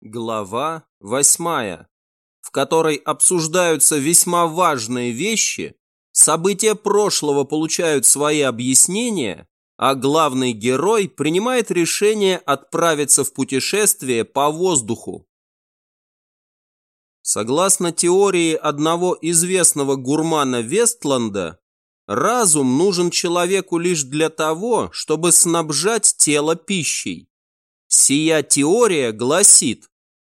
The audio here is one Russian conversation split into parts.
Глава восьмая, в которой обсуждаются весьма важные вещи, события прошлого получают свои объяснения, а главный герой принимает решение отправиться в путешествие по воздуху. Согласно теории одного известного гурмана Вестланда, разум нужен человеку лишь для того, чтобы снабжать тело пищей. Сия теория гласит,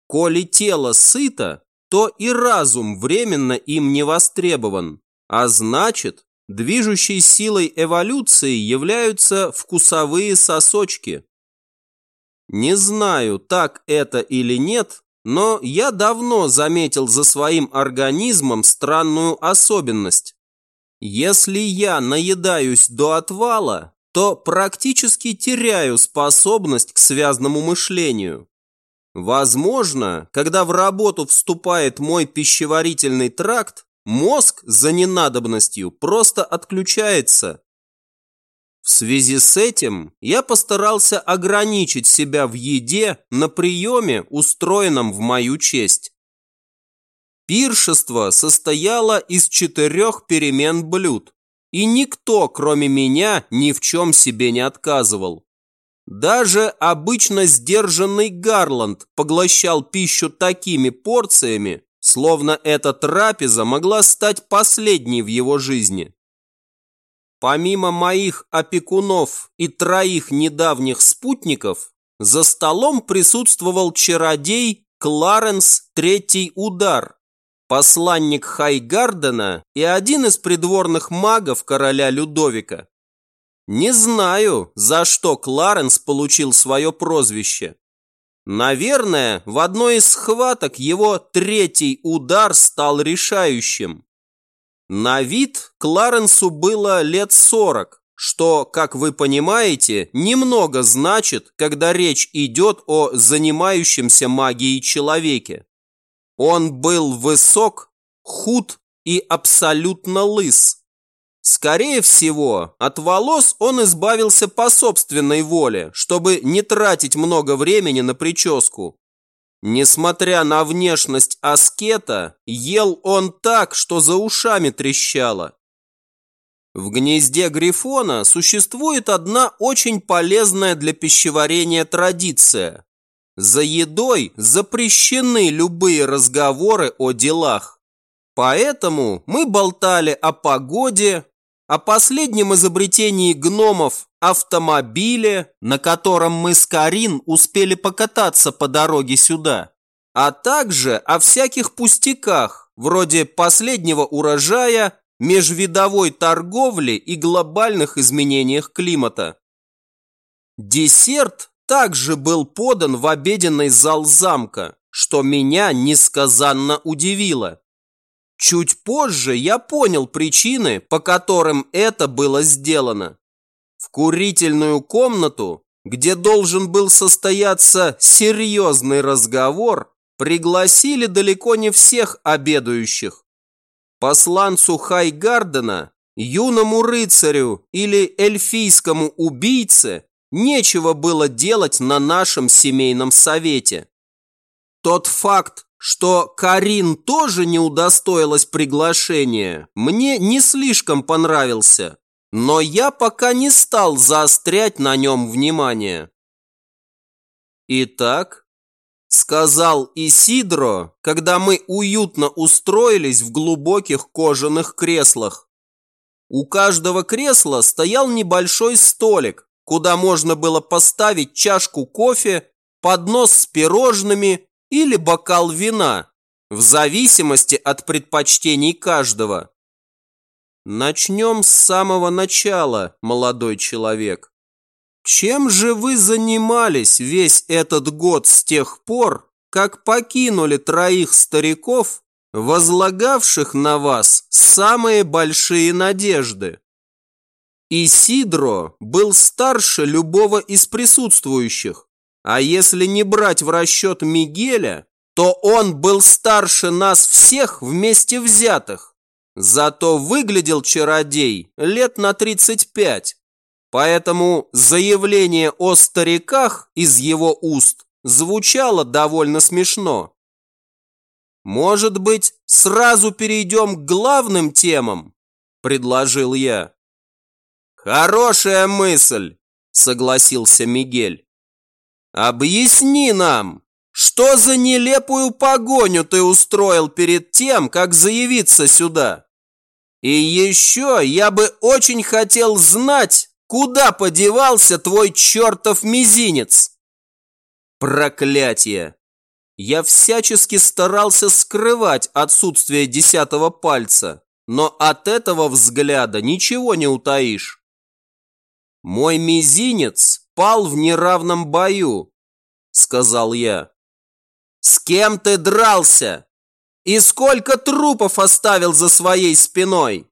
коли тело сыто, то и разум временно им не востребован, а значит, движущей силой эволюции являются вкусовые сосочки. Не знаю, так это или нет, но я давно заметил за своим организмом странную особенность. Если я наедаюсь до отвала, то практически теряю способность к связанному мышлению. Возможно, когда в работу вступает мой пищеварительный тракт, мозг за ненадобностью просто отключается. В связи с этим я постарался ограничить себя в еде на приеме, устроенном в мою честь. Пиршество состояло из четырех перемен блюд и никто, кроме меня, ни в чем себе не отказывал. Даже обычно сдержанный Гарланд поглощал пищу такими порциями, словно эта трапеза могла стать последней в его жизни. Помимо моих опекунов и троих недавних спутников, за столом присутствовал чародей Кларенс Третий Удар, посланник Хайгардена и один из придворных магов короля Людовика. Не знаю, за что Кларенс получил свое прозвище. Наверное, в одной из схваток его третий удар стал решающим. На вид Кларенсу было лет сорок, что, как вы понимаете, немного значит, когда речь идет о занимающемся магией человеке. Он был высок, худ и абсолютно лыс. Скорее всего, от волос он избавился по собственной воле, чтобы не тратить много времени на прическу. Несмотря на внешность аскета, ел он так, что за ушами трещало. В гнезде Грифона существует одна очень полезная для пищеварения традиция за едой запрещены любые разговоры о делах. Поэтому мы болтали о погоде, о последнем изобретении гномов автомобиле, на котором мы с Карин успели покататься по дороге сюда, а также о всяких пустяках, вроде последнего урожая, межвидовой торговли и глобальных изменениях климата. Десерт также был подан в обеденный зал замка, что меня несказанно удивило. Чуть позже я понял причины, по которым это было сделано. В курительную комнату, где должен был состояться серьезный разговор, пригласили далеко не всех обедающих. Посланцу Хайгардена, юному рыцарю или эльфийскому убийце нечего было делать на нашем семейном совете. Тот факт, что Карин тоже не удостоилась приглашения, мне не слишком понравился, но я пока не стал заострять на нем внимание. Итак, сказал Исидро, когда мы уютно устроились в глубоких кожаных креслах. У каждого кресла стоял небольшой столик, куда можно было поставить чашку кофе, поднос с пирожными или бокал вина, в зависимости от предпочтений каждого. Начнем с самого начала, молодой человек. Чем же вы занимались весь этот год с тех пор, как покинули троих стариков, возлагавших на вас самые большие надежды? Исидро был старше любого из присутствующих, а если не брать в расчет Мигеля, то он был старше нас всех вместе взятых. Зато выглядел чародей лет на 35. Поэтому заявление о стариках из его уст звучало довольно смешно. «Может быть, сразу перейдем к главным темам?» – предложил я. «Хорошая мысль», – согласился Мигель. «Объясни нам, что за нелепую погоню ты устроил перед тем, как заявиться сюда? И еще я бы очень хотел знать, куда подевался твой чертов мизинец. Проклятие! Я всячески старался скрывать отсутствие десятого пальца, но от этого взгляда ничего не утаишь. Мой мизинец пал в неравном бою, сказал я. С кем ты дрался? И сколько трупов оставил за своей спиной?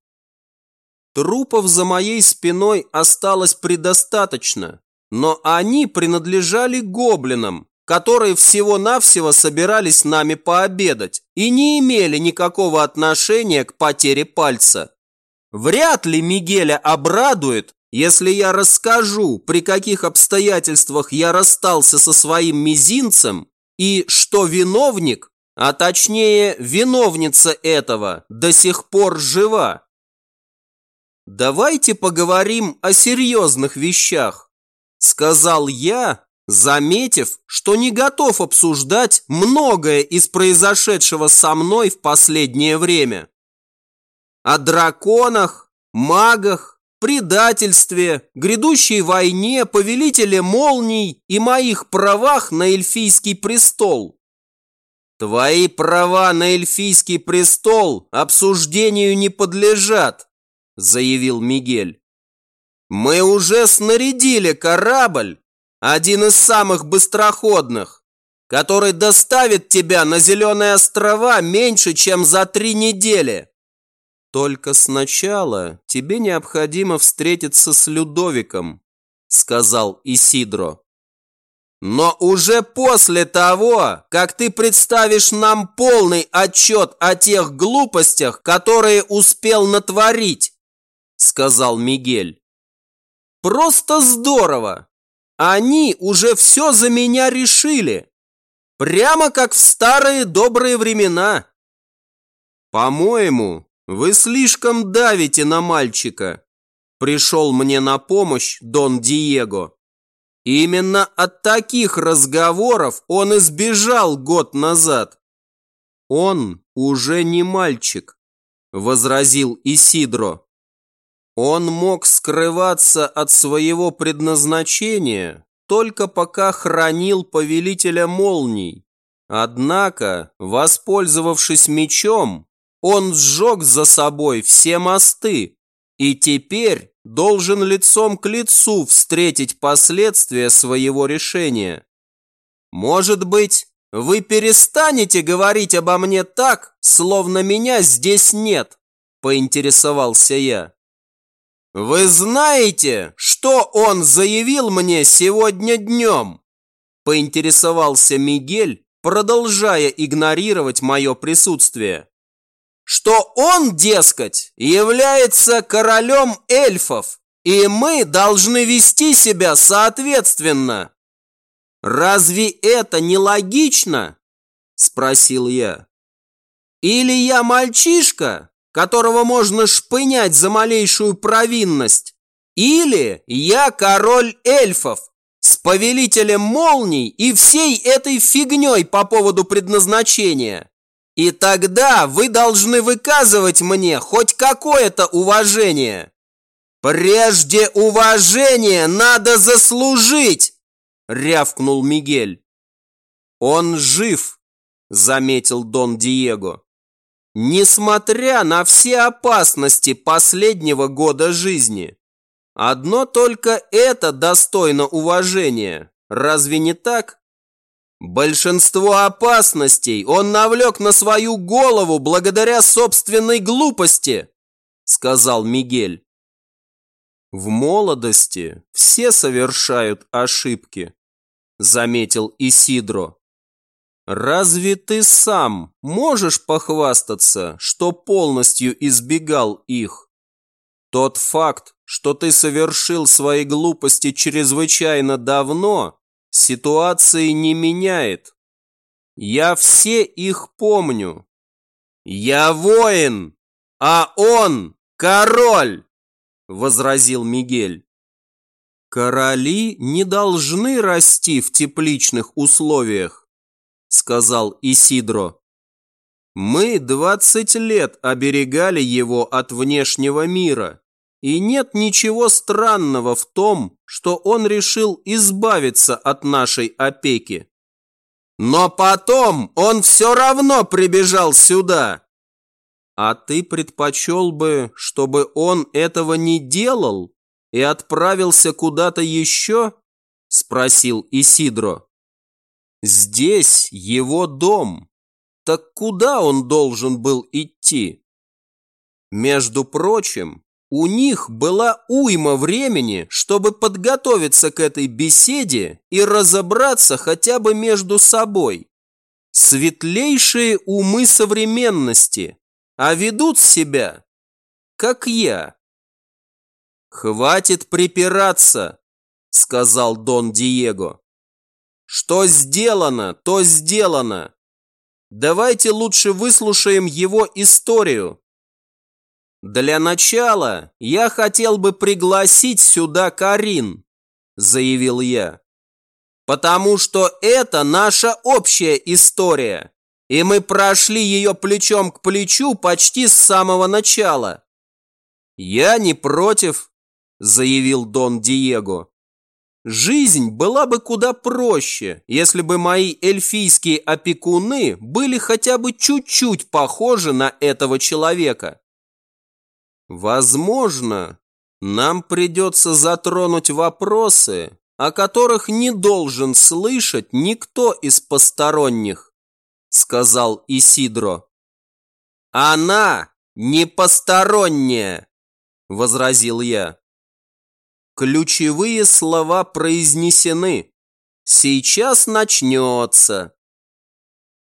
Трупов за моей спиной осталось предостаточно, но они принадлежали гоблинам, которые всего-навсего собирались нами пообедать и не имели никакого отношения к потере пальца. Вряд ли Мигеля обрадует, если я расскажу, при каких обстоятельствах я расстался со своим мизинцем и что виновник, а точнее виновница этого, до сих пор жива. «Давайте поговорим о серьезных вещах», – сказал я, заметив, что не готов обсуждать многое из произошедшего со мной в последнее время. О драконах, магах, предательстве, грядущей войне, повелителе молний и моих правах на эльфийский престол. Твои права на эльфийский престол обсуждению не подлежат, заявил Мигель. Мы уже снарядили корабль, один из самых быстроходных, который доставит тебя на Зеленые острова меньше, чем за три недели. «Только сначала тебе необходимо встретиться с Людовиком», – сказал Исидро. «Но уже после того, как ты представишь нам полный отчет о тех глупостях, которые успел натворить», – сказал Мигель. «Просто здорово! Они уже все за меня решили, прямо как в старые добрые времена». «По-моему, «Вы слишком давите на мальчика!» Пришел мне на помощь Дон Диего. Именно от таких разговоров он избежал год назад. «Он уже не мальчик», – возразил Исидро. Он мог скрываться от своего предназначения только пока хранил повелителя молний. Однако, воспользовавшись мечом, он сжег за собой все мосты и теперь должен лицом к лицу встретить последствия своего решения. Может быть, вы перестанете говорить обо мне так, словно меня здесь нет, поинтересовался я. Вы знаете, что он заявил мне сегодня днем? Поинтересовался Мигель, продолжая игнорировать мое присутствие что он, дескать, является королем эльфов, и мы должны вести себя соответственно. Разве это не логично? Спросил я. Или я мальчишка, которого можно шпынять за малейшую провинность, или я король эльфов, с повелителем молний и всей этой фигней по поводу предназначения. И тогда вы должны выказывать мне хоть какое-то уважение. Прежде уважения надо заслужить, рявкнул Мигель. Он жив, заметил Дон Диего. Несмотря на все опасности последнего года жизни. Одно только это достойно уважения. Разве не так? Большинство опасностей он навлек на свою голову благодаря собственной глупости, сказал Мигель. В молодости все совершают ошибки, заметил Исидро. Разве ты сам можешь похвастаться, что полностью избегал их? Тот факт, что ты совершил свои глупости чрезвычайно давно, ситуации не меняет. Я все их помню. Я воин, а он король, возразил Мигель. Короли не должны расти в тепличных условиях, сказал Исидро. Мы двадцать лет оберегали его от внешнего мира, и нет ничего странного в том, что он решил избавиться от нашей опеки. Но потом он все равно прибежал сюда. А ты предпочел бы, чтобы он этого не делал и отправился куда-то еще? Спросил Исидро. Здесь его дом. Так куда он должен был идти? Между прочим, у них была уйма времени, чтобы подготовиться к этой беседе и разобраться хотя бы между собой. Светлейшие умы современности, а ведут себя, как я. «Хватит припираться», — сказал Дон Диего. «Что сделано, то сделано. Давайте лучше выслушаем его историю. Для начала я хотел бы пригласить сюда Карин, заявил я. Потому что это наша общая история, и мы прошли ее плечом к плечу почти с самого начала. Я не против, заявил Дон Диего. Жизнь была бы куда проще, если бы мои эльфийские опекуны были хотя бы чуть-чуть похожи на этого человека. Возможно, нам придется затронуть вопросы, о которых не должен слышать никто из посторонних, сказал Исидро. Она не посторонняя, возразил я. Ключевые слова произнесены. Сейчас начнется.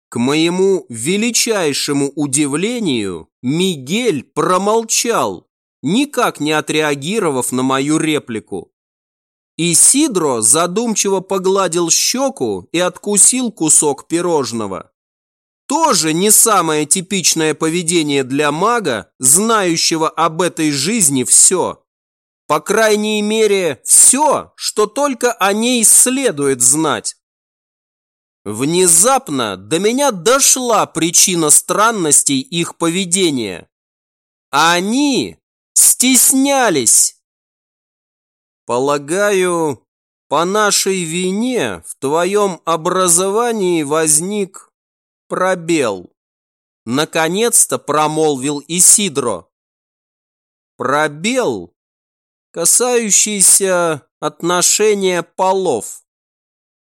К моему величайшему удивлению, Мигель промолчал, никак не отреагировав на мою реплику. И Сидро задумчиво погладил щеку и откусил кусок пирожного. Тоже не самое типичное поведение для мага, знающего об этой жизни все. По крайней мере, все, что только о ней следует знать. Внезапно до меня дошла причина странностей их поведения. Они стеснялись. Полагаю, по нашей вине в твоем образовании возник пробел. Наконец-то промолвил Исидро. Пробел касающийся отношения полов.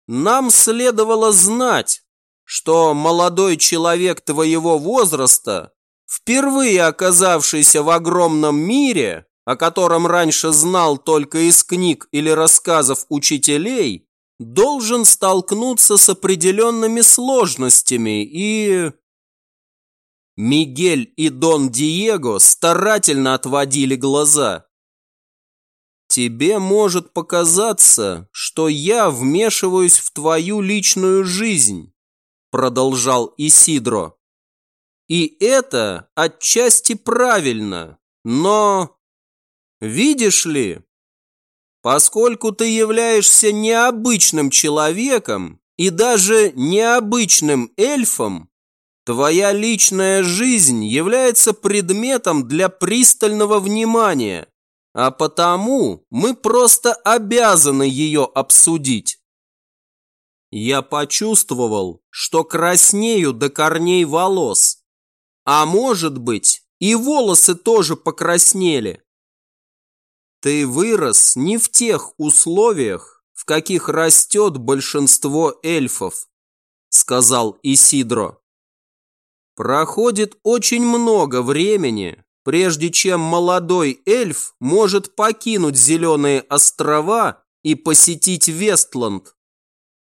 Нам следовало знать, что молодой человек твоего возраста, впервые оказавшийся в огромном мире, о котором раньше знал только из книг или рассказов учителей, должен столкнуться с определенными сложностями и... Мигель и Дон Диего старательно отводили глаза. Тебе может показаться, что я вмешиваюсь в твою личную жизнь, продолжал Исидро. И это отчасти правильно, но... Видишь ли, поскольку ты являешься необычным человеком и даже необычным эльфом, твоя личная жизнь является предметом для пристального внимания а потому мы просто обязаны ее обсудить. Я почувствовал, что краснею до корней волос, а может быть и волосы тоже покраснели. Ты вырос не в тех условиях, в каких растет большинство эльфов, сказал Исидро. Проходит очень много времени, прежде чем молодой эльф может покинуть Зеленые острова и посетить Вестланд.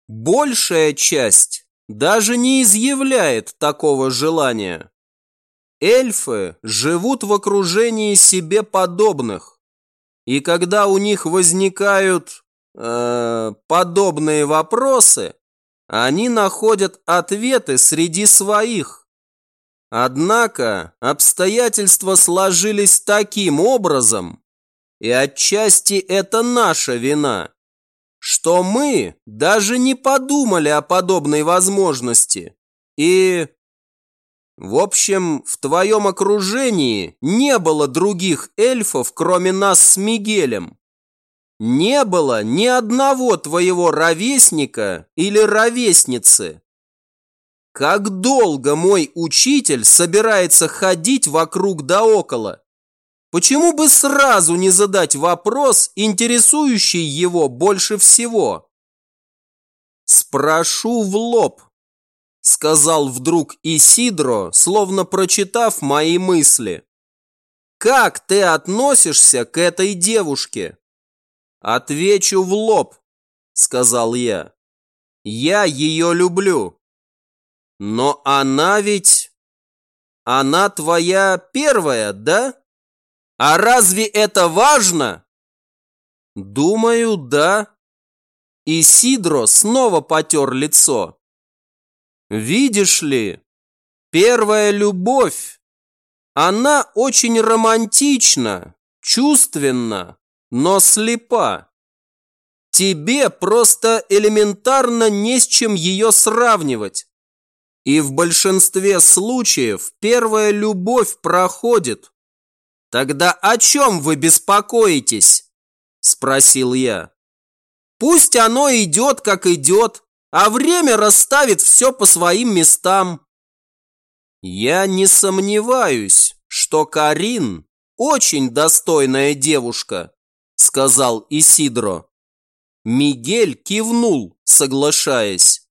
Большая часть даже не изъявляет такого желания. Эльфы живут в окружении себе подобных, и когда у них возникают э, подобные вопросы, они находят ответы среди своих. Однако обстоятельства сложились таким образом, и отчасти это наша вина, что мы даже не подумали о подобной возможности. И, в общем, в твоем окружении не было других эльфов, кроме нас с Мигелем. Не было ни одного твоего ровесника или ровесницы. Как долго мой учитель собирается ходить вокруг да около? Почему бы сразу не задать вопрос, интересующий его больше всего? Спрошу в лоб, сказал вдруг Исидро, словно прочитав мои мысли. Как ты относишься к этой девушке? Отвечу в лоб, сказал я. Я ее люблю. Но она ведь... Она твоя первая, да? А разве это важно? Думаю, да. И Сидро снова потер лицо. Видишь ли, первая любовь, она очень романтична, чувственна, но слепа. Тебе просто элементарно не с чем ее сравнивать. И в большинстве случаев первая любовь проходит, «Тогда о чем вы беспокоитесь?» – спросил я. «Пусть оно идет, как идет, а время расставит все по своим местам». Я не сомневаюсь, что Карин очень достойная девушка, сказал Исидро. Мигель кивнул, соглашаясь.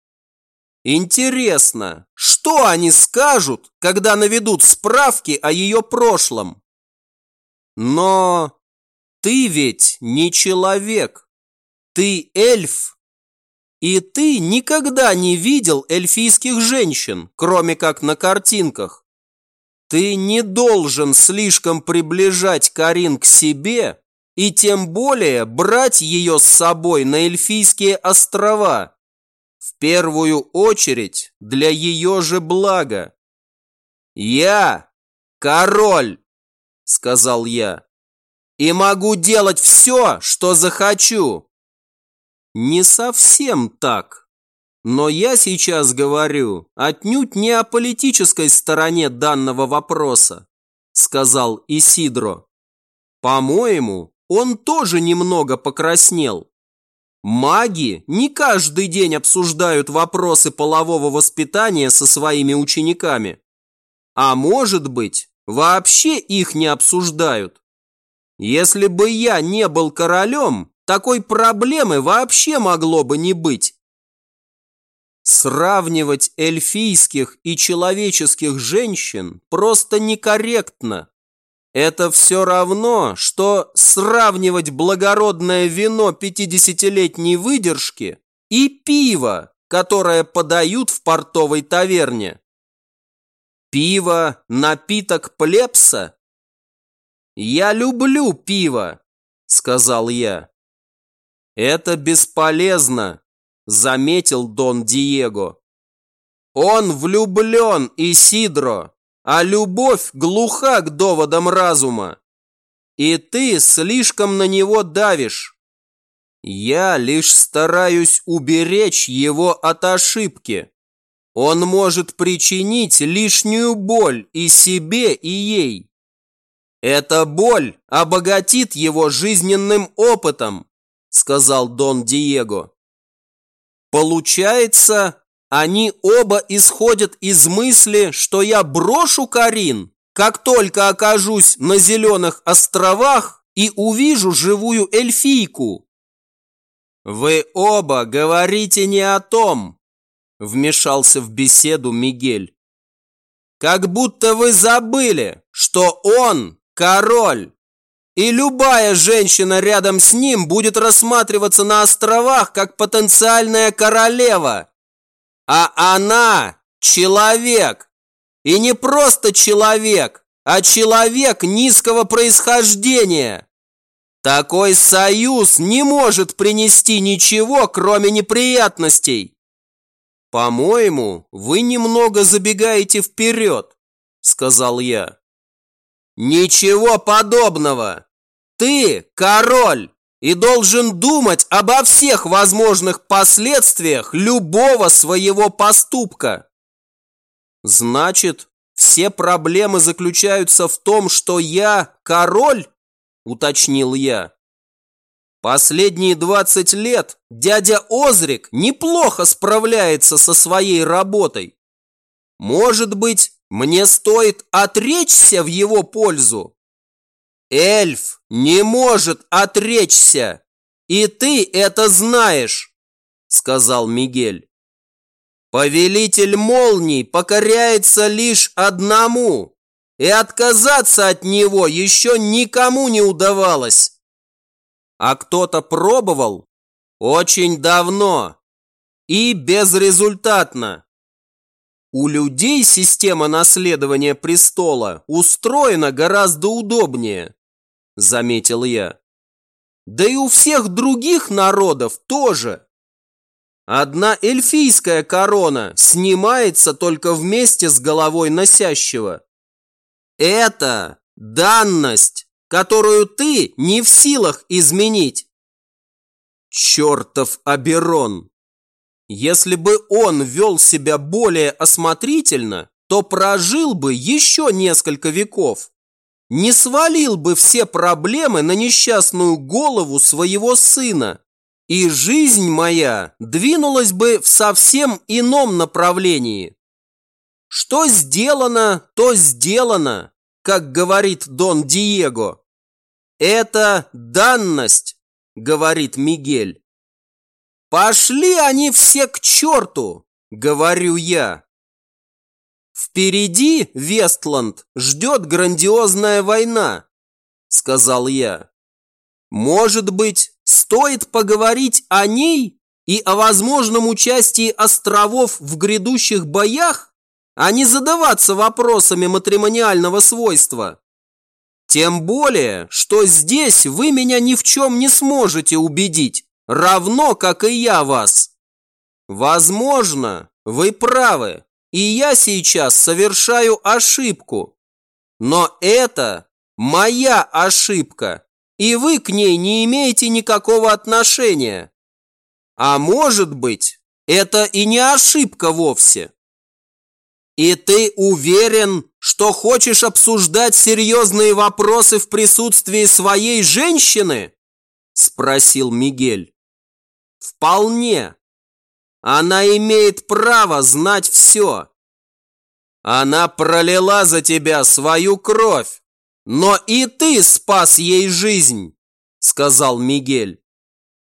Интересно, что они скажут, когда наведут справки о ее прошлом? Но ты ведь не человек. Ты эльф. И ты никогда не видел эльфийских женщин, кроме как на картинках. Ты не должен слишком приближать Карин к себе и тем более брать ее с собой на эльфийские острова. В первую очередь для ее же блага. Я король сказал я. И могу делать все, что захочу. Не совсем так. Но я сейчас говорю отнюдь не о политической стороне данного вопроса, сказал Исидро. По-моему, он тоже немного покраснел. Маги не каждый день обсуждают вопросы полового воспитания со своими учениками. А может быть, вообще их не обсуждают. Если бы я не был королем, такой проблемы вообще могло бы не быть. Сравнивать эльфийских и человеческих женщин просто некорректно. Это все равно, что сравнивать благородное вино 50-летней выдержки и пиво, которое подают в портовой таверне. Пиво – напиток плебса? Я люблю пиво, сказал я. Это бесполезно, заметил Дон Диего. Он влюблен, Исидро, а любовь глуха к доводам разума. И ты слишком на него давишь. Я лишь стараюсь уберечь его от ошибки. Он может причинить лишнюю боль и себе, и ей. Эта боль обогатит его жизненным опытом, сказал Дон Диего. Получается, они оба исходят из мысли, что я брошу Карин, как только окажусь на Зеленых островах и увижу живую эльфийку. Вы оба говорите не о том, Вмешался в беседу Мигель. Как будто вы забыли, что он король. И любая женщина рядом с ним будет рассматриваться на островах как потенциальная королева. А она человек. И не просто человек, а человек низкого происхождения. Такой союз не может принести ничего, кроме неприятностей. По-моему, вы немного забегаете вперед, сказал я. Ничего подобного. Ты король и должен думать обо всех возможных последствиях любого своего поступка. Значит, все проблемы заключаются в том, что я король? уточнил я. Последние 20 лет дядя Озрик неплохо справляется со своей работой. Может быть, мне стоит отречься в его пользу? Эльф не может отречься, и ты это знаешь, сказал Мигель. Повелитель молний покоряется лишь одному и отказаться от него еще никому не удавалось. А кто-то пробовал очень давно и безрезультатно. У людей система наследования престола устроена гораздо удобнее, заметил я. Да и у всех других народов тоже. Одна эльфийская корона снимается только вместе с головой носящего. Это данность, которую ты не в силах изменить. Чертов Аберон! Если бы он вел себя более осмотрительно, то прожил бы еще несколько веков. Не свалил бы все проблемы на несчастную голову своего сына. И жизнь моя двинулась бы в совсем ином направлении. Что сделано, то сделано, как говорит Дон Диего. Это данность, говорит Мигель. Пошли они все к черту, говорю я. Впереди, Вестланд, ждет грандиозная война, сказал я. Может быть, стоит поговорить о ней и о возможном участии островов в грядущих боях? а не задаваться вопросами матримониального свойства. Тем более, что здесь вы меня ни в чем не сможете убедить, равно как и я вас. Возможно, вы правы, и я сейчас совершаю ошибку. Но это моя ошибка, и вы к ней не имеете никакого отношения. А может быть, это и не ошибка вовсе. «И ты уверен, что хочешь обсуждать серьезные вопросы в присутствии своей женщины?» Спросил Мигель. «Вполне. Она имеет право знать все. Она пролила за тебя свою кровь, но и ты спас ей жизнь», сказал Мигель.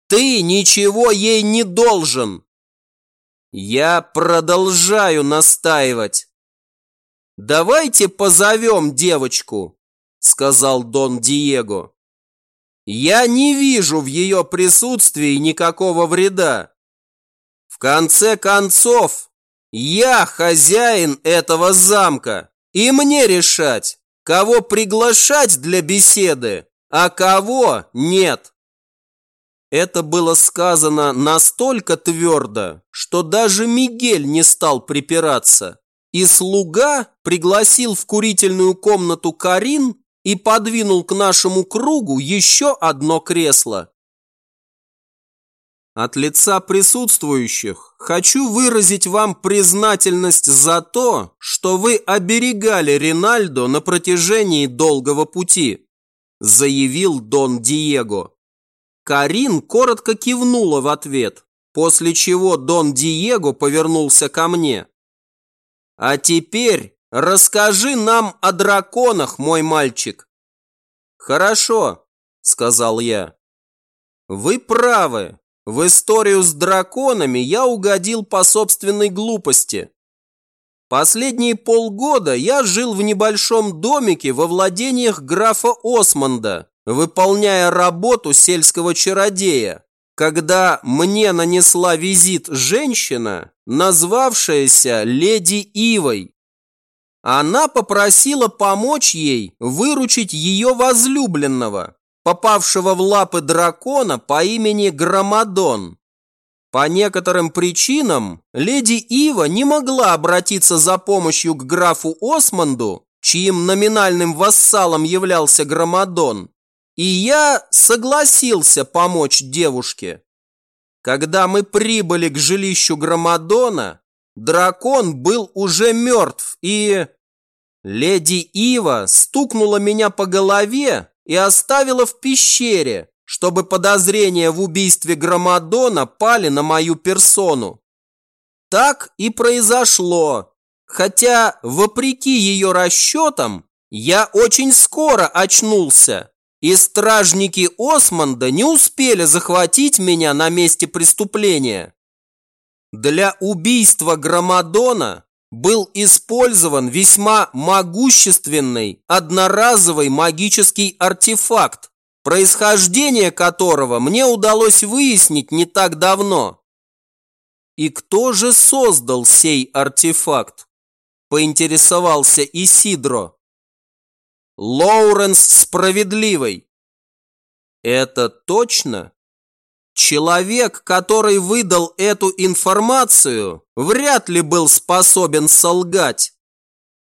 «Ты ничего ей не должен, я продолжаю настаивать. Давайте позовем девочку, сказал Дон Диего. Я не вижу в ее присутствии никакого вреда. Конце концов, я хозяин этого замка, и мне решать, кого приглашать для беседы, а кого нет. Это было сказано настолько твердо, что даже Мигель не стал припираться. И слуга пригласил в курительную комнату Карин и подвинул к нашему кругу еще одно кресло. От лица присутствующих хочу выразить вам признательность за то, что вы оберегали Ринальдо на протяжении долгого пути, заявил Дон Диего. Карин коротко кивнула в ответ, после чего Дон Диего повернулся ко мне. «А теперь расскажи нам о драконах, мой мальчик». «Хорошо», — сказал я. «Вы правы. В историю с драконами я угодил по собственной глупости. Последние полгода я жил в небольшом домике во владениях графа Осмонда, выполняя работу сельского чародея, когда мне нанесла визит женщина, назвавшаяся леди Ивой. Она попросила помочь ей выручить ее возлюбленного, попавшего в лапы дракона по имени Громадон. По некоторым причинам леди Ива не могла обратиться за помощью к графу Османду, чьим номинальным вассалом являлся Громадон, и я согласился помочь девушке. Когда мы прибыли к жилищу Громадона, дракон был уже мертв и... Леди Ива стукнула меня по голове и оставила в пещере, чтобы подозрения в убийстве Громадона пали на мою персону. Так и произошло, хотя, вопреки ее расчетам, я очень скоро очнулся, и стражники Османда не успели захватить меня на месте преступления. Для убийства Громадона был использован весьма могущественный одноразовый магический артефакт, происхождение которого мне удалось выяснить не так давно. И кто же создал сей артефакт? Поинтересовался Исидро. Лоуренс Справедливый. Это точно? Человек, который выдал эту информацию, вряд ли был способен солгать.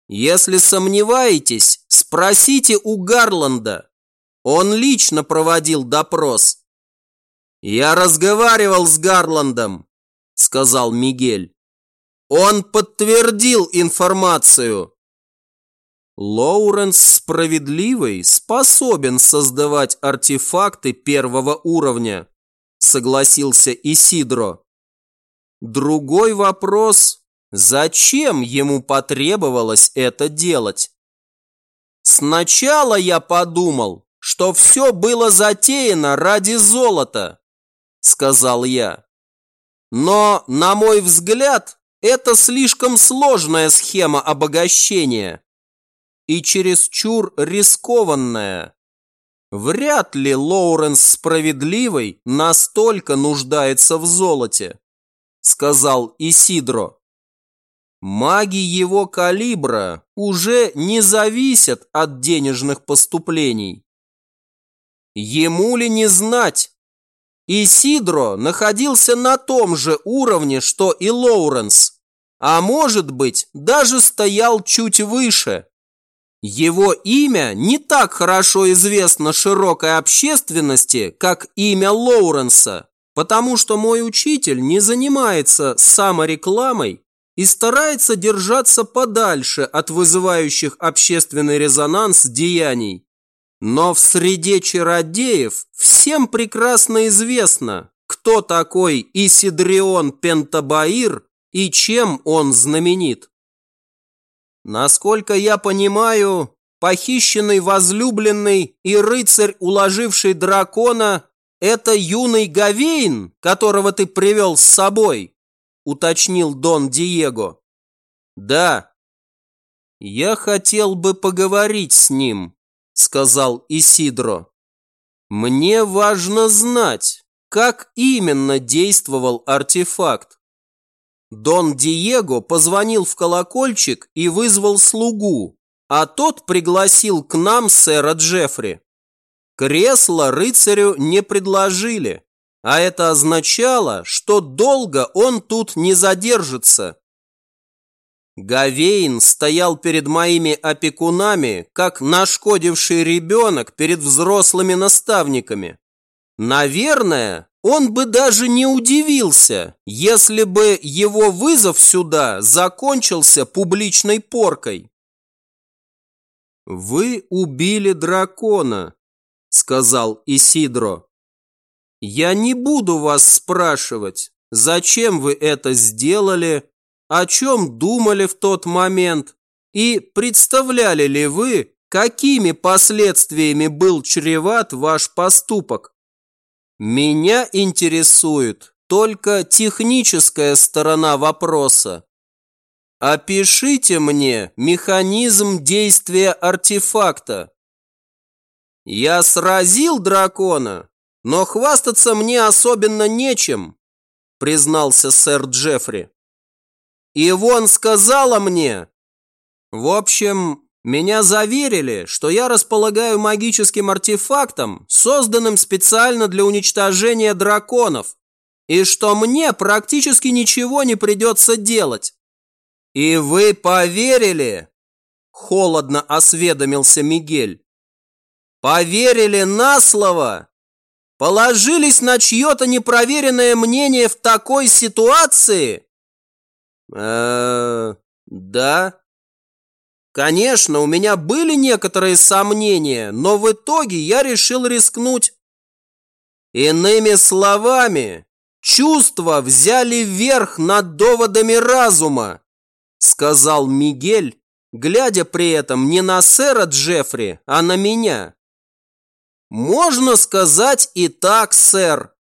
Если сомневаетесь, спросите у Гарланда. Он лично проводил допрос. «Я разговаривал с Гарландом», – сказал Мигель. «Он подтвердил информацию». Лоуренс Справедливый способен создавать артефакты первого уровня согласился Исидро. Другой вопрос, зачем ему потребовалось это делать? Сначала я подумал, что все было затеяно ради золота, сказал я. Но, на мой взгляд, это слишком сложная схема обогащения и чересчур рискованная. Вряд ли Лоуренс Справедливый настолько нуждается в золоте, сказал Исидро. Маги его калибра уже не зависят от денежных поступлений. Ему ли не знать? Исидро находился на том же уровне, что и Лоуренс, а может быть, даже стоял чуть выше. Его имя не так хорошо известно широкой общественности, как имя Лоуренса, потому что мой учитель не занимается саморекламой и старается держаться подальше от вызывающих общественный резонанс деяний. Но в среде чародеев всем прекрасно известно, кто такой Исидрион Пентабаир и чем он знаменит. Насколько я понимаю, похищенный возлюбленный и рыцарь, уложивший дракона, это юный Гавейн, которого ты привел с собой, уточнил Дон Диего. Да. Я хотел бы поговорить с ним, сказал Исидро. Мне важно знать, как именно действовал артефакт. Дон Диего позвонил в колокольчик и вызвал слугу, а тот пригласил к нам сэра Джеффри. Кресло рыцарю не предложили, а это означало, что долго он тут не задержится. Гавейн стоял перед моими опекунами, как нашкодивший ребенок перед взрослыми наставниками. Наверное, он бы даже не удивился, если бы его вызов сюда закончился публичной поркой. «Вы убили дракона», — сказал Исидро. «Я не буду вас спрашивать, зачем вы это сделали, о чем думали в тот момент и представляли ли вы, какими последствиями был чреват ваш поступок. Меня интересует только техническая сторона вопроса. Опишите мне механизм действия артефакта. Я сразил дракона, но хвастаться мне особенно нечем, признался сэр Джеффри. И вон сказала мне. В общем, Меня заверили, что я располагаю магическим артефактом, созданным специально для уничтожения драконов, и что мне практически ничего не придется делать. И вы поверили? Холодно осведомился Мигель. Поверили на слово? Положились на чье-то непроверенное мнение в такой ситуации? Э, да. Конечно, у меня были некоторые сомнения, но в итоге я решил рискнуть. Иными словами, чувства взяли верх над доводами разума, сказал Мигель, глядя при этом не на сэра Джеффри, а на меня. Можно сказать и так, сэр.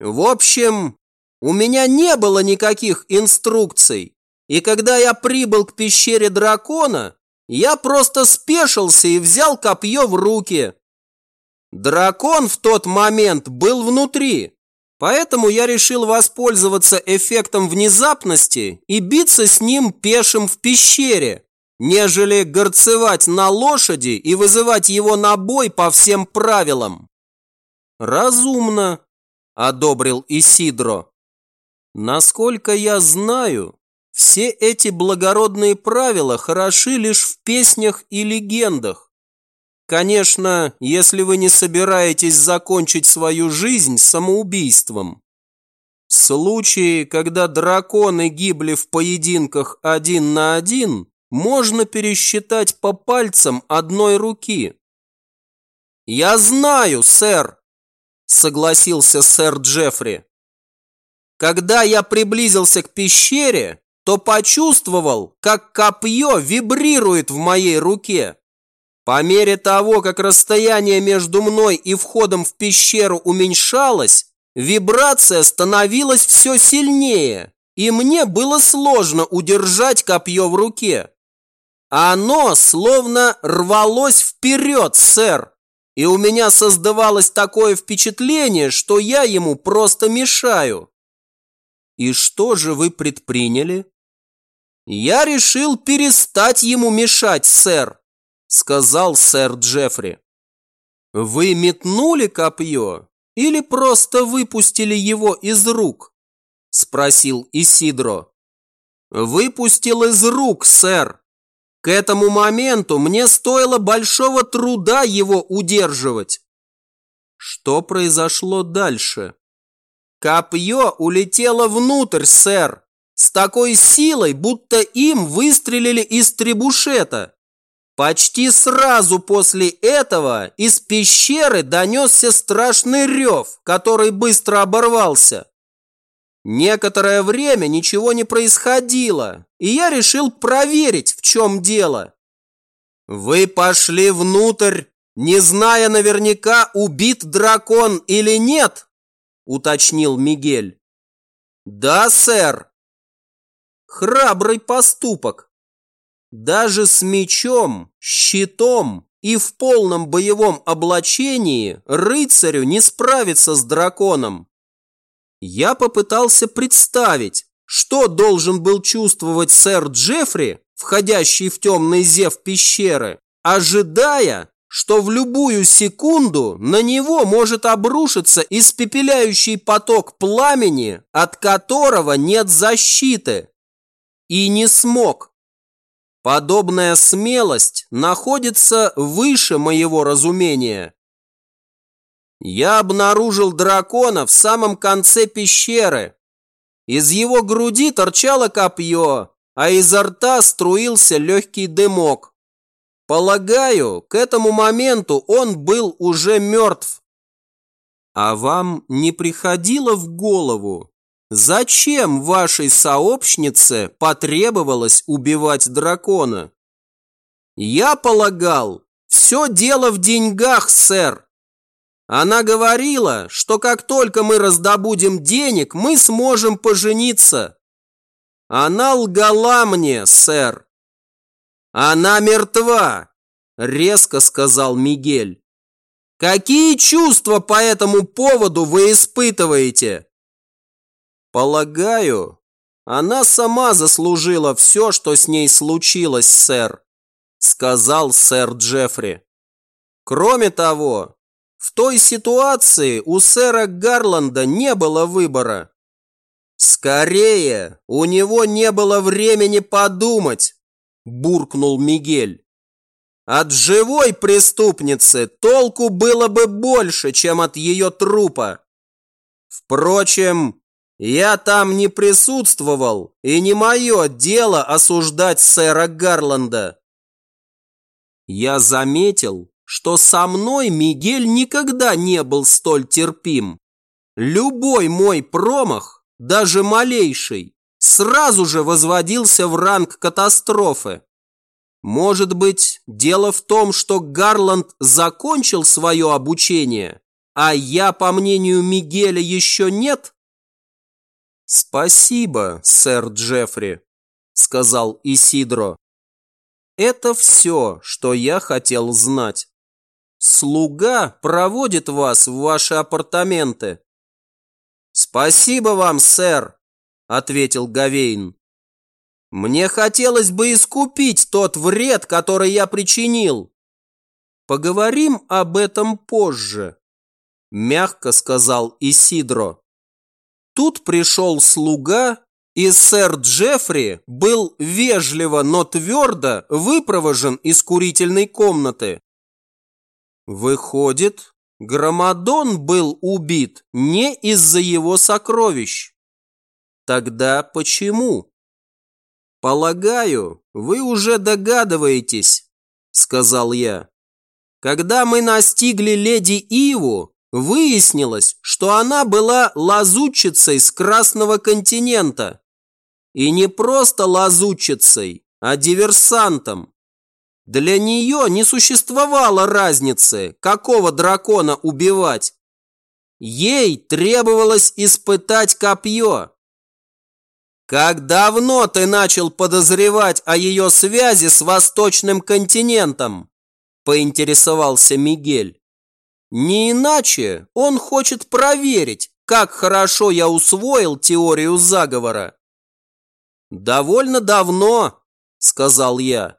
В общем, у меня не было никаких инструкций. И когда я прибыл к пещере дракона, я просто спешился и взял копье в руки. Дракон в тот момент был внутри, поэтому я решил воспользоваться эффектом внезапности и биться с ним пешим в пещере, нежели горцевать на лошади и вызывать его на бой по всем правилам. Разумно, одобрил Исидро. Насколько я знаю, все эти благородные правила хороши лишь в песнях и легендах. Конечно, если вы не собираетесь закончить свою жизнь самоубийством. Случаи, когда драконы гибли в поединках один на один, можно пересчитать по пальцам одной руки. «Я знаю, сэр», – согласился сэр Джеффри. Когда я приблизился к пещере, то почувствовал, как копье вибрирует в моей руке. По мере того, как расстояние между мной и входом в пещеру уменьшалось, вибрация становилась все сильнее, и мне было сложно удержать копье в руке. Оно словно рвалось вперед, сэр, и у меня создавалось такое впечатление, что я ему просто мешаю. И что же вы предприняли? «Я решил перестать ему мешать, сэр», – сказал сэр Джеффри. «Вы метнули копье или просто выпустили его из рук?» – спросил Исидро. «Выпустил из рук, сэр. К этому моменту мне стоило большого труда его удерживать». «Что произошло дальше?» «Копье улетело внутрь, сэр», с такой силой, будто им выстрелили из требушета. Почти сразу после этого из пещеры донесся страшный рев, который быстро оборвался. Некоторое время ничего не происходило, и я решил проверить, в чем дело. Вы пошли внутрь, не зная наверняка, убит дракон или нет, уточнил Мигель. Да, сэр, Храбрый поступок. Даже с мечом, щитом и в полном боевом облачении рыцарю не справиться с драконом. Я попытался представить, что должен был чувствовать сэр Джеффри, входящий в темный зев пещеры, ожидая, что в любую секунду на него может обрушиться испепеляющий поток пламени, от которого нет защиты. И не смог. Подобная смелость находится выше моего разумения. Я обнаружил дракона в самом конце пещеры. Из его груди торчало копье, а изо рта струился легкий дымок. Полагаю, к этому моменту он был уже мертв. А вам не приходило в голову, Зачем вашей сообщнице потребовалось убивать дракона? Я полагал, все дело в деньгах, сэр. Она говорила, что как только мы раздобудем денег, мы сможем пожениться. Она лгала мне, сэр. Она мертва, резко сказал Мигель. Какие чувства по этому поводу вы испытываете? Полагаю, она сама заслужила все, что с ней случилось, сэр. сказал сэр Джеффри. Кроме того, в той ситуации у сэра Гарланда не было выбора. Скорее, у него не было времени подумать, буркнул Мигель. От живой преступницы толку было бы больше, чем от ее трупа. Впрочем, я там не присутствовал, и не мое дело осуждать сэра Гарланда. Я заметил, что со мной Мигель никогда не был столь терпим. Любой мой промах, даже малейший, сразу же возводился в ранг катастрофы. Может быть, дело в том, что Гарланд закончил свое обучение, а я, по мнению Мигеля, еще нет? «Спасибо, сэр Джеффри», — сказал Исидро. «Это все, что я хотел знать. Слуга проводит вас в ваши апартаменты». «Спасибо вам, сэр», — ответил Гавейн. «Мне хотелось бы искупить тот вред, который я причинил». «Поговорим об этом позже», – мягко сказал Исидро. Тут пришел слуга, и сэр Джеффри был вежливо, но твердо выпровожен из курительной комнаты. Выходит, Громадон был убит не из-за его сокровищ. Тогда почему? Полагаю, вы уже догадываетесь, сказал я. Когда мы настигли леди Иву, Выяснилось, что она была лазутчицей с Красного континента. И не просто лазутчицей, а диверсантом. Для нее не существовало разницы, какого дракона убивать. Ей требовалось испытать копье. Как давно ты начал подозревать о ее связи с Восточным континентом? Поинтересовался Мигель. Не иначе он хочет проверить, как хорошо я усвоил теорию заговора. «Довольно давно», – сказал я.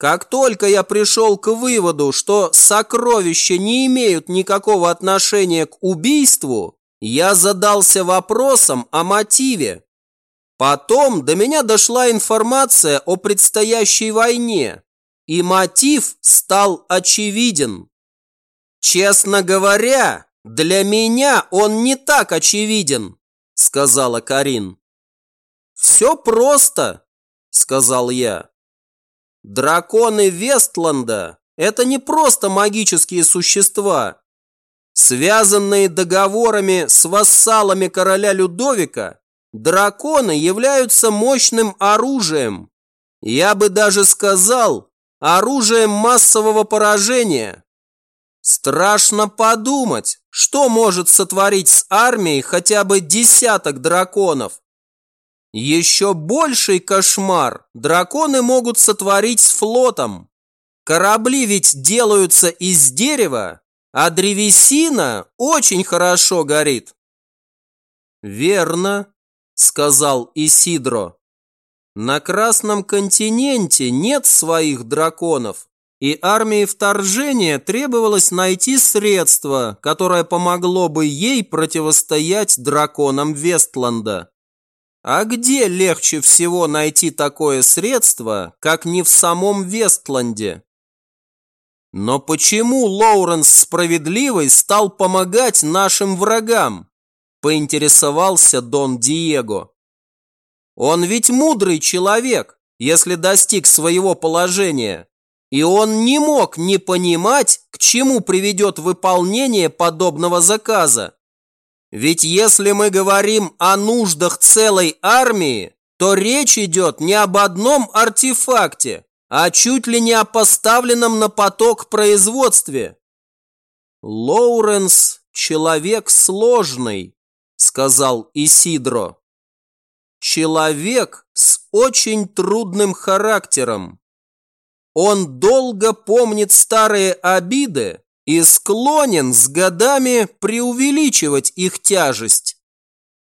Как только я пришел к выводу, что сокровища не имеют никакого отношения к убийству, я задался вопросом о мотиве. Потом до меня дошла информация о предстоящей войне, и мотив стал очевиден. «Честно говоря, для меня он не так очевиден», – сказала Карин. «Все просто», – сказал я. «Драконы Вестланда – это не просто магические существа. Связанные договорами с вассалами короля Людовика, драконы являются мощным оружием. Я бы даже сказал, оружием массового поражения, Страшно подумать, что может сотворить с армией хотя бы десяток драконов. Еще больший кошмар драконы могут сотворить с флотом. Корабли ведь делаются из дерева, а древесина очень хорошо горит. Верно, сказал Исидро. На Красном континенте нет своих драконов и армии вторжения требовалось найти средство, которое помогло бы ей противостоять драконам Вестланда. А где легче всего найти такое средство, как не в самом Вестланде? Но почему Лоуренс Справедливый стал помогать нашим врагам? Поинтересовался Дон Диего. Он ведь мудрый человек, если достиг своего положения. И он не мог не понимать, к чему приведет выполнение подобного заказа. Ведь если мы говорим о нуждах целой армии, то речь идет не об одном артефакте, а чуть ли не о поставленном на поток производстве. Лоуренс – человек сложный, сказал Исидро. Человек с очень трудным характером. Он долго помнит старые обиды и склонен с годами преувеличивать их тяжесть.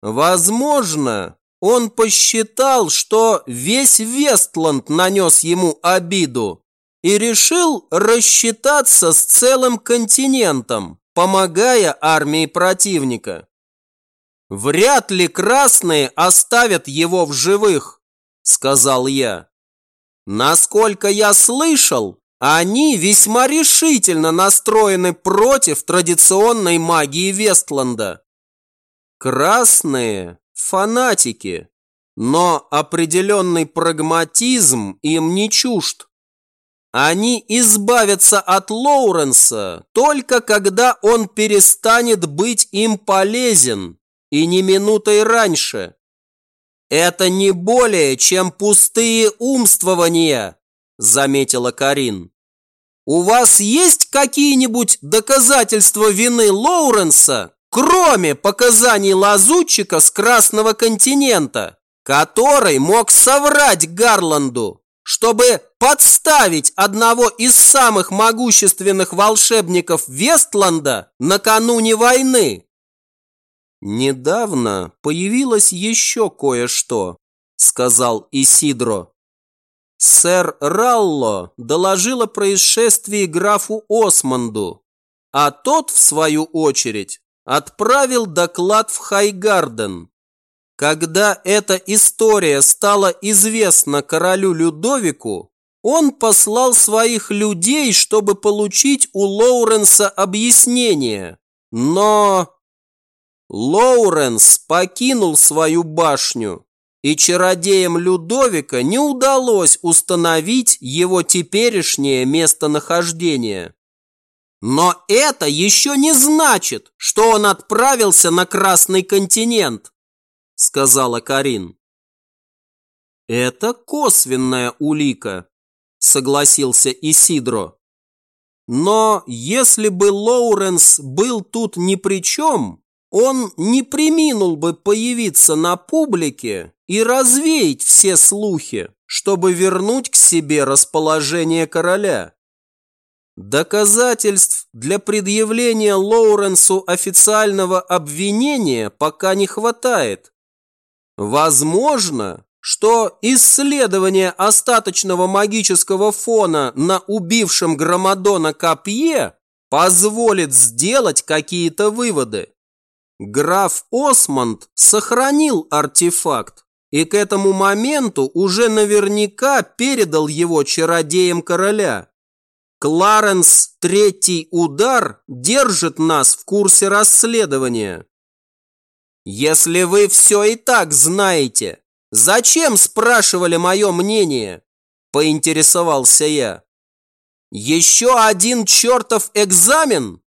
Возможно, он посчитал, что весь Вестланд нанес ему обиду, и решил рассчитаться с целым континентом, помогая армии противника. «Вряд ли красные оставят его в живых», – сказал я. «Насколько я слышал, они весьма решительно настроены против традиционной магии Вестланда. Красные – фанатики, но определенный прагматизм им не чужд. Они избавятся от Лоуренса только когда он перестанет быть им полезен, и не минутой раньше. Это не более, чем пустые умствования, заметила Карин. У вас есть какие-нибудь доказательства вины Лоуренса, кроме показаний лазутчика с Красного континента, который мог соврать Гарланду, чтобы подставить одного из самых могущественных волшебников Вестланда накануне войны? «Недавно появилось еще кое-что», – сказал Исидро. Сэр Ралло доложил о происшествии графу Османду, а тот, в свою очередь, отправил доклад в Хайгарден. Когда эта история стала известна королю Людовику, он послал своих людей, чтобы получить у Лоуренса объяснение. Но Лоуренс покинул свою башню, и чародеям Людовика не удалось установить его теперешнее местонахождение. Но это еще не значит, что он отправился на Красный континент, сказала Карин. Это косвенная улика, согласился Исидро. Но если бы Лоуренс был тут ни при чем, он не приминул бы появиться на публике и развеять все слухи, чтобы вернуть к себе расположение короля. Доказательств для предъявления Лоуренсу официального обвинения пока не хватает. Возможно, что исследование остаточного магического фона на убившем Громадона копье позволит сделать какие-то выводы. Граф Осмонд сохранил артефакт и к этому моменту уже наверняка передал его чародеям короля. Кларенс Третий Удар держит нас в курсе расследования. Если вы все и так знаете, зачем спрашивали мое мнение? Поинтересовался я. Еще один чертов экзамен?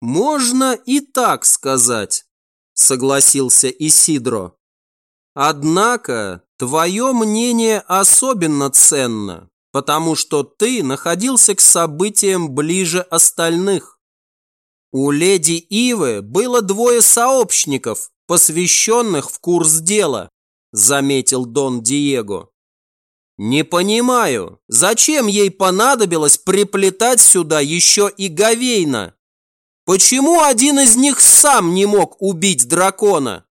«Можно и так сказать», – согласился Исидро. «Однако твое мнение особенно ценно, потому что ты находился к событиям ближе остальных. У леди Ивы было двое сообщников, посвященных в курс дела», – заметил Дон Диего. «Не понимаю, зачем ей понадобилось приплетать сюда еще и Гавейна?» Почему один из них сам не мог убить дракона?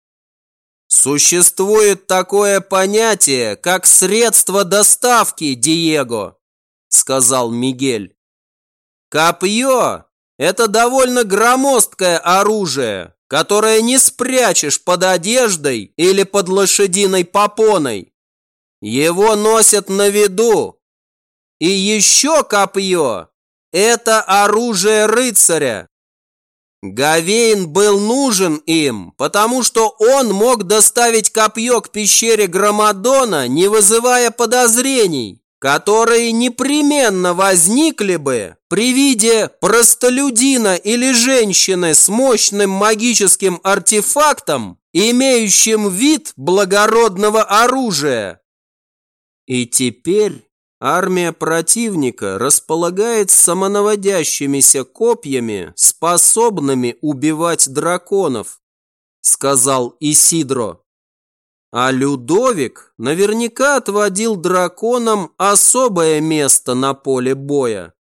Существует такое понятие, как средство доставки, Диего, сказал Мигель. Копье – это довольно громоздкое оружие, которое не спрячешь под одеждой или под лошадиной попоной. Его носят на виду. И еще копье – это оружие рыцаря, Гавейн был нужен им, потому что он мог доставить копье к пещере Громадона, не вызывая подозрений, которые непременно возникли бы при виде простолюдина или женщины с мощным магическим артефактом, имеющим вид благородного оружия. И теперь Армия противника располагает самонаводящимися копьями, способными убивать драконов, сказал Исидро. А Людовик наверняка отводил драконам особое место на поле боя.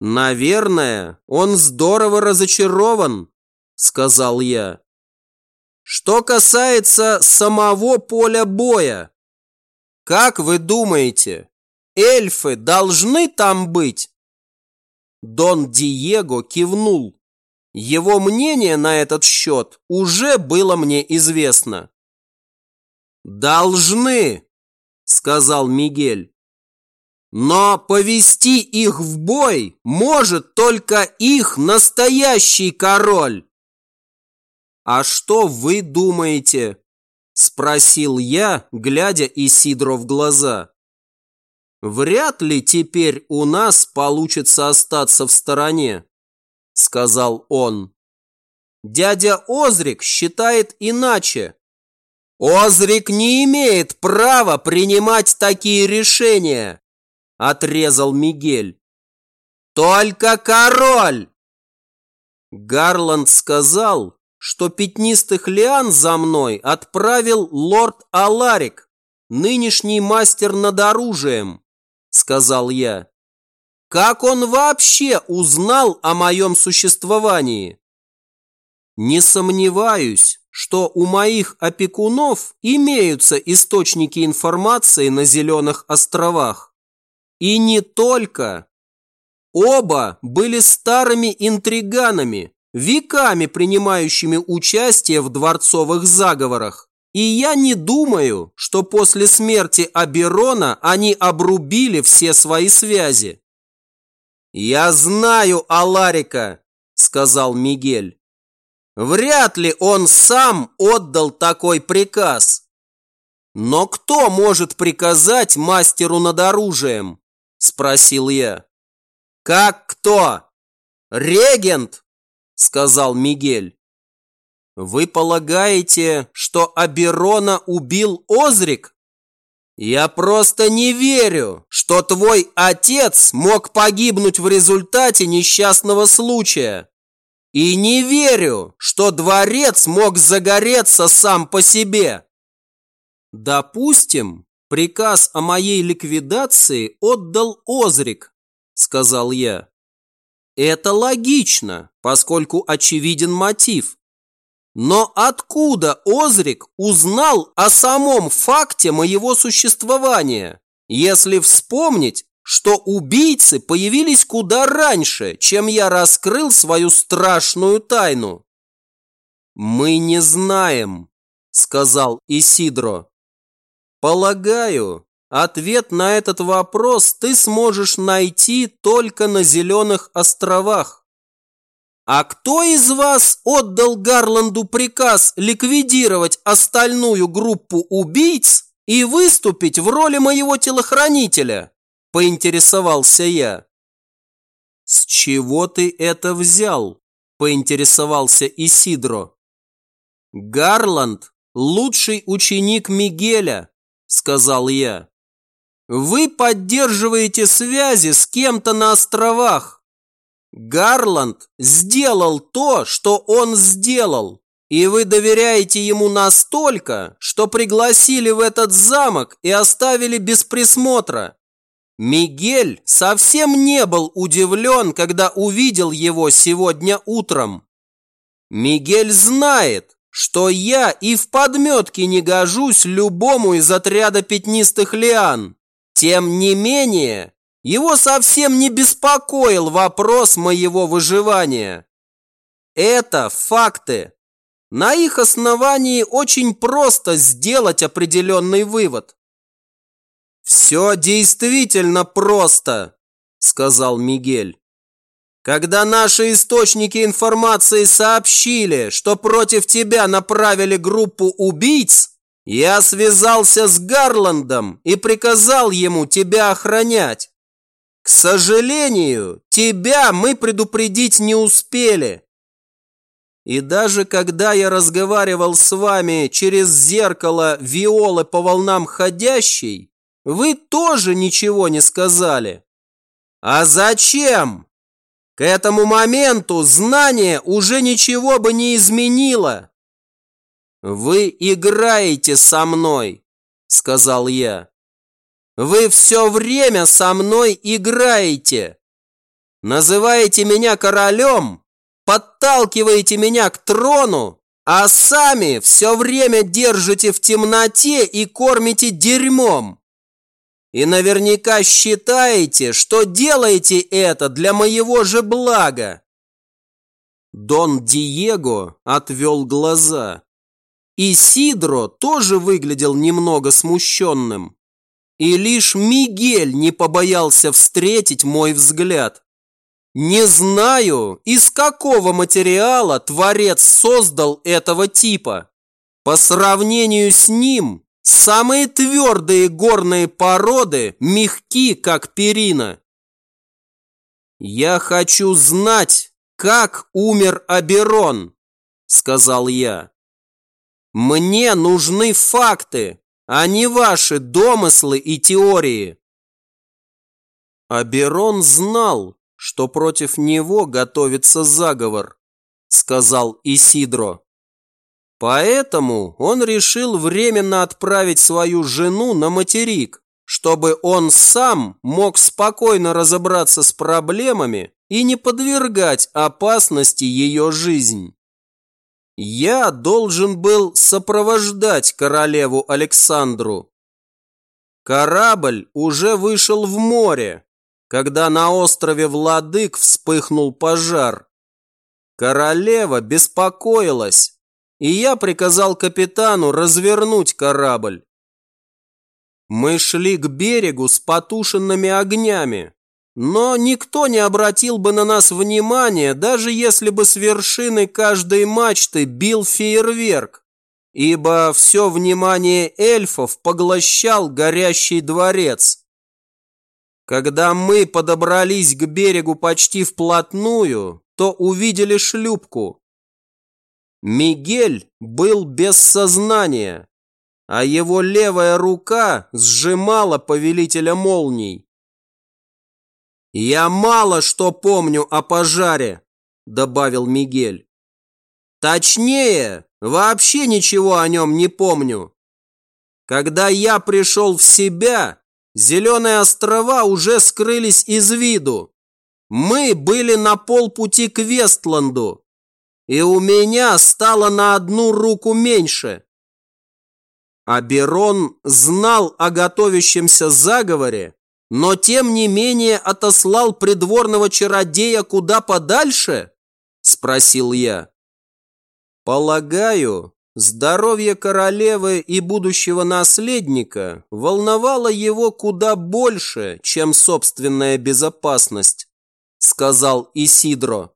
Наверное, он здорово разочарован, сказал я. Что касается самого поля боя, как вы думаете, эльфы должны там быть?» Дон Диего кивнул. Его мнение на этот счет уже было мне известно. «Должны», — сказал Мигель. «Но повести их в бой может только их настоящий король». «А что вы думаете?» – спросил я, глядя Исидро в глаза. «Вряд ли теперь у нас получится остаться в стороне», – сказал он. «Дядя Озрик считает иначе. Озрик не имеет права принимать такие решения», – отрезал Мигель. «Только король!» Гарланд сказал, что пятнистых лиан за мной отправил лорд Аларик, нынешний мастер над оружием, сказал я. Как он вообще узнал о моем существовании? Не сомневаюсь, что у моих опекунов имеются источники информации на Зеленых островах. И не только. Оба были старыми интриганами, веками принимающими участие в дворцовых заговорах. И я не думаю, что после смерти Аберона они обрубили все свои связи. «Я знаю Аларика», – сказал Мигель. «Вряд ли он сам отдал такой приказ». «Но кто может приказать мастеру над оружием?» – спросил я. «Как кто? Регент?» сказал Мигель. Вы полагаете, что Аберона убил Озрик? Я просто не верю, что твой отец мог погибнуть в результате несчастного случая. И не верю, что дворец мог загореться сам по себе. Допустим, приказ о моей ликвидации отдал Озрик, сказал я. Это логично, поскольку очевиден мотив. Но откуда Озрик узнал о самом факте моего существования, если вспомнить, что убийцы появились куда раньше, чем я раскрыл свою страшную тайну? «Мы не знаем», — сказал Исидро. «Полагаю, Ответ на этот вопрос ты сможешь найти только на Зеленых островах. А кто из вас отдал Гарланду приказ ликвидировать остальную группу убийц и выступить в роли моего телохранителя? Поинтересовался я. С чего ты это взял? Поинтересовался Исидро. Гарланд – лучший ученик Мигеля, сказал я. Вы поддерживаете связи с кем-то на островах. Гарланд сделал то, что он сделал, и вы доверяете ему настолько, что пригласили в этот замок и оставили без присмотра. Мигель совсем не был удивлен, когда увидел его сегодня утром. Мигель знает, что я и в подметке не гожусь любому из отряда пятнистых лиан. Тем не менее, его совсем не беспокоил вопрос моего выживания. Это факты. На их основании очень просто сделать определенный вывод. «Все действительно просто», – сказал Мигель. «Когда наши источники информации сообщили, что против тебя направили группу убийц, я связался с Гарландом и приказал ему тебя охранять. К сожалению, тебя мы предупредить не успели. И даже когда я разговаривал с вами через зеркало Виолы по волнам ходящей, вы тоже ничего не сказали. А зачем? К этому моменту знание уже ничего бы не изменило. «Вы играете со мной», – сказал я. «Вы все время со мной играете. Называете меня королем, подталкиваете меня к трону, а сами все время держите в темноте и кормите дерьмом. и наверняка считаете, что делаете это для моего же блага. Дон Диего отвел глаза. И Сидро тоже выглядел немного смущенным. И лишь Мигель не побоялся встретить мой взгляд. Не знаю, из какого материала Творец создал этого типа. По сравнению с ним, самые твердые горные породы мягки, как перина. «Я хочу знать, как умер Аберон», — сказал я. «Мне нужны факты, а не ваши домыслы и теории». Аберон знал, что против него готовится заговор, сказал Исидро. Поэтому он решил временно отправить свою жену на материк, чтобы он сам мог спокойно разобраться с проблемами и не подвергать опасности ее жизнь. Я должен был сопровождать королеву Александру. Корабль уже вышел в море, когда на острове Владык вспыхнул пожар. Королева беспокоилась, и я приказал капитану развернуть корабль. Мы шли к берегу с потушенными огнями, но никто не обратил бы на нас внимания, даже если бы с вершины каждой мачты бил фейерверк, ибо все внимание эльфов поглощал горящий дворец. Когда мы подобрались к берегу почти вплотную, то увидели шлюпку. Мигель был без сознания, а его левая рука сжимала повелителя молний. «Я мало что помню о пожаре», – добавил Мигель. «Точнее, вообще ничего о нем не помню. Когда я пришел в себя, зеленые острова уже скрылись из виду. Мы были на полпути к Вестланду, и у меня стало на одну руку меньше. Аберон знал о готовящемся заговоре, но тем не менее отослал придворного чародея куда подальше? Спросил я. Полагаю, здоровье королевы и будущего наследника волновало его куда больше, чем собственная безопасность, сказал Исидро.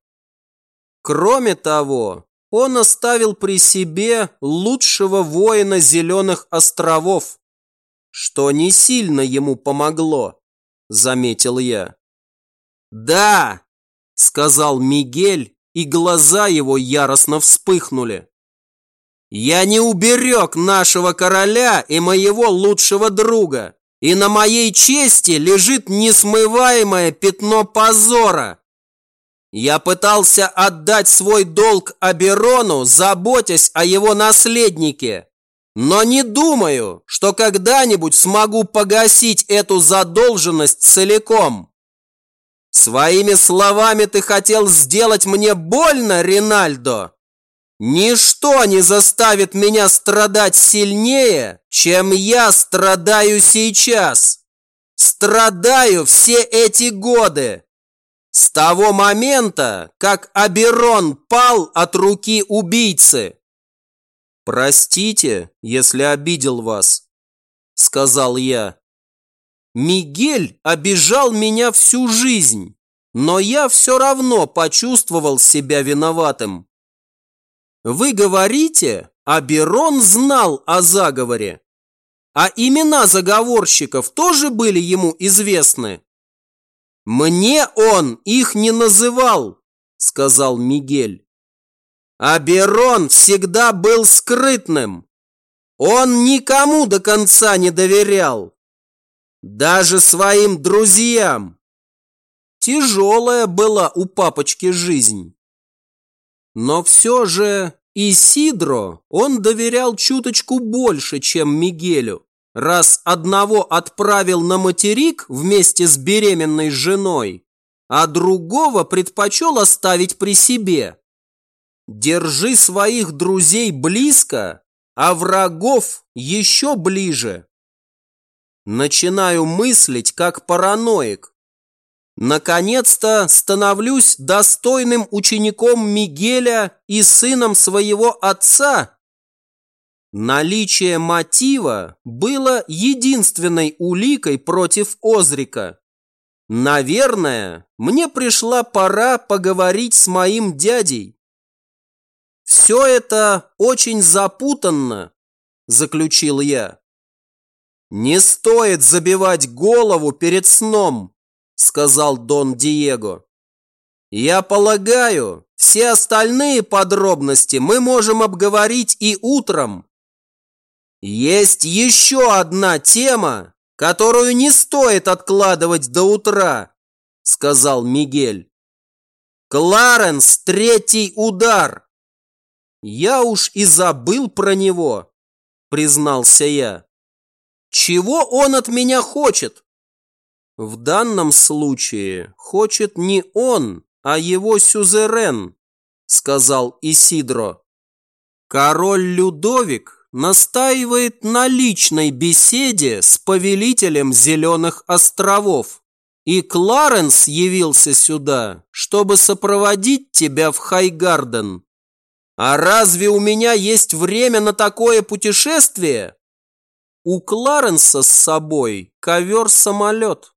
Кроме того, он оставил при себе лучшего воина Зеленых островов, что не сильно ему помогло заметил я. «Да!» – сказал Мигель, и глаза его яростно вспыхнули. «Я не уберег нашего короля и моего лучшего друга, и на моей чести лежит несмываемое пятно позора. Я пытался отдать свой долг Аберону, заботясь о его наследнике, но не думаю, что когда-нибудь смогу погасить эту задолженность целиком. Своими словами ты хотел сделать мне больно, Ринальдо? Ничто не заставит меня страдать сильнее, чем я страдаю сейчас. Страдаю все эти годы. С того момента, как Аберон пал от руки убийцы. «Простите, если обидел вас», — сказал я. Мигель обижал меня всю жизнь, но я все равно почувствовал себя виноватым. Вы говорите, Аберон знал о заговоре. А имена заговорщиков тоже были ему известны? Мне он их не называл, сказал Мигель. Аберон всегда был скрытным. Он никому до конца не доверял. Даже своим друзьям. Тяжелая была у папочки жизнь. Но все же Исидро он доверял чуточку больше, чем Мигелю, раз одного отправил на материк вместе с беременной женой, а другого предпочел оставить при себе. Держи своих друзей близко, а врагов еще ближе. Начинаю мыслить как параноик. Наконец-то становлюсь достойным учеником Мигеля и сыном своего отца. Наличие мотива было единственной уликой против Озрика. Наверное, мне пришла пора поговорить с моим дядей. Все это очень запутанно, заключил я. Не стоит забивать голову перед сном, сказал Дон Диего. Я полагаю, все остальные подробности мы можем обговорить и утром. Есть еще одна тема, которую не стоит откладывать до утра, сказал Мигель. Кларенс третий удар. Я уж и забыл про него, признался я. Чего он от меня хочет? В данном случае хочет не он, а его сюзерен, сказал Исидро. Король Людовик настаивает на личной беседе с повелителем Зеленых островов. И Кларенс явился сюда, чтобы сопроводить тебя в Хайгарден. А разве у меня есть время на такое путешествие? У Кларенса с собой ковер-самолет.